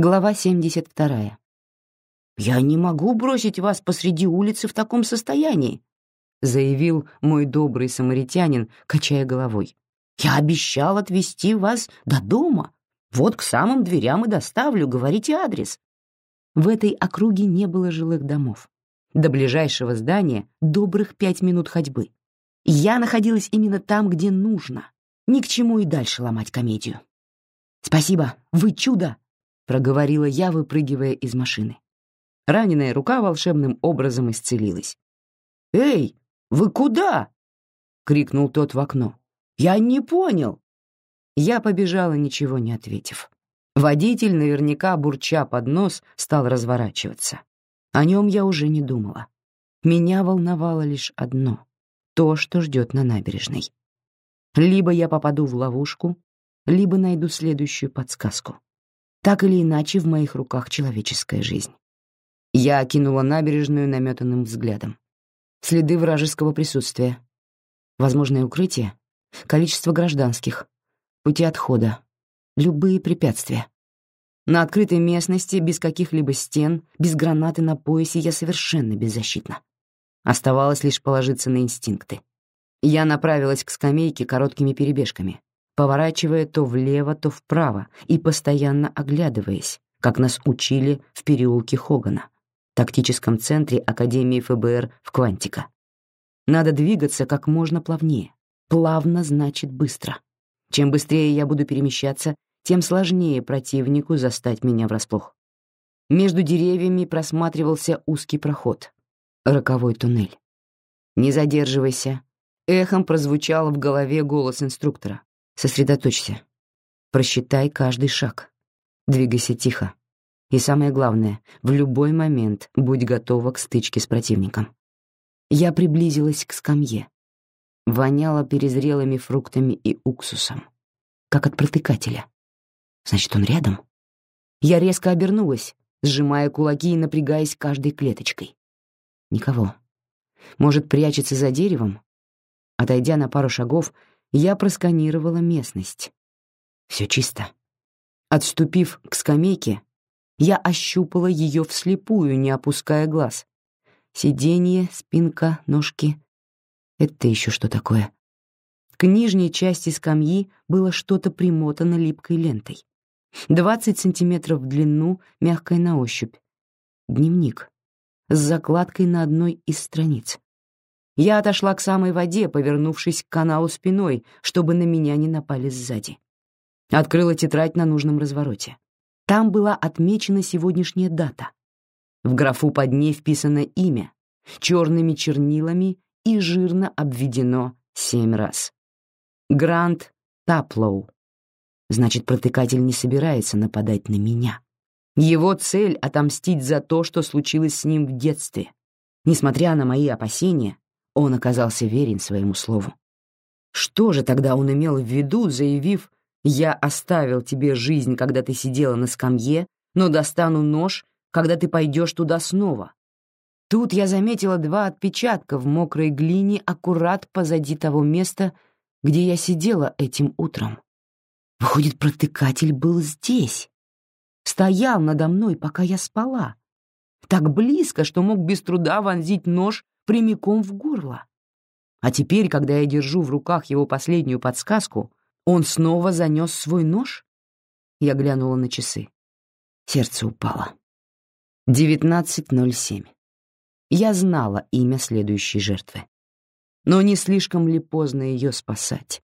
Глава 72. «Я не могу бросить вас посреди улицы в таком состоянии», заявил мой добрый самаритянин, качая головой. «Я обещал отвезти вас до дома. Вот к самым дверям и доставлю, говорите адрес». В этой округе не было жилых домов. До ближайшего здания добрых пять минут ходьбы. Я находилась именно там, где нужно. Ни к чему и дальше ломать комедию. «Спасибо, вы чудо!» Проговорила я, выпрыгивая из машины. Раненая рука волшебным образом исцелилась. «Эй, вы куда?» — крикнул тот в окно. «Я не понял». Я побежала, ничего не ответив. Водитель, наверняка бурча под нос, стал разворачиваться. О нем я уже не думала. Меня волновало лишь одно — то, что ждет на набережной. Либо я попаду в ловушку, либо найду следующую подсказку. Так или иначе, в моих руках человеческая жизнь. Я окинула набережную наметанным взглядом. Следы вражеского присутствия. Возможное укрытие. Количество гражданских. Пути отхода. Любые препятствия. На открытой местности, без каких-либо стен, без гранаты на поясе, я совершенно беззащитна. Оставалось лишь положиться на инстинкты. Я направилась к скамейке короткими перебежками поворачивая то влево, то вправо и постоянно оглядываясь, как нас учили в переулке Хогана, тактическом центре Академии ФБР в Квантика. Надо двигаться как можно плавнее. Плавно значит быстро. Чем быстрее я буду перемещаться, тем сложнее противнику застать меня врасплох. Между деревьями просматривался узкий проход, роковой туннель. «Не задерживайся», — эхом прозвучал в голове голос инструктора. Сосредоточься. Просчитай каждый шаг. Двигайся тихо. И самое главное, в любой момент будь готова к стычке с противником. Я приблизилась к скамье. Воняло перезрелыми фруктами и уксусом. Как от протыкателя. Значит, он рядом? Я резко обернулась, сжимая кулаки и напрягаясь каждой клеточкой. Никого. Может, прячется за деревом? Отойдя на пару шагов, я просканировала местность. Все чисто. Отступив к скамейке, я ощупала ее вслепую, не опуская глаз. Сиденье, спинка, ножки. Это еще что такое? К нижней части скамьи было что-то примотано липкой лентой. Двадцать сантиметров в длину, мягкая на ощупь. Дневник с закладкой на одной из страниц. Я отошла к самой воде, повернувшись к каналу спиной, чтобы на меня не напали сзади. Открыла тетрадь на нужном развороте. Там была отмечена сегодняшняя дата. В графу под ней вписано имя, черными чернилами и жирно обведено семь раз. Грант Таплоу. Значит, протыкатель не собирается нападать на меня. Его цель — отомстить за то, что случилось с ним в детстве. Несмотря на мои опасения, он оказался верен своему слову. Что же тогда он имел в виду, заявив «Я оставил тебе жизнь, когда ты сидела на скамье, но достану нож, когда ты пойдешь туда снова»? Тут я заметила два отпечатка в мокрой глине аккурат позади того места, где я сидела этим утром. Выходит, протыкатель был здесь. Стоял надо мной, пока я спала. Так близко, что мог без труда вонзить нож прямиком в горло. А теперь, когда я держу в руках его последнюю подсказку, он снова занес свой нож? Я глянула на часы. Сердце упало. 19.07. Я знала имя следующей жертвы. Но не слишком ли поздно ее спасать?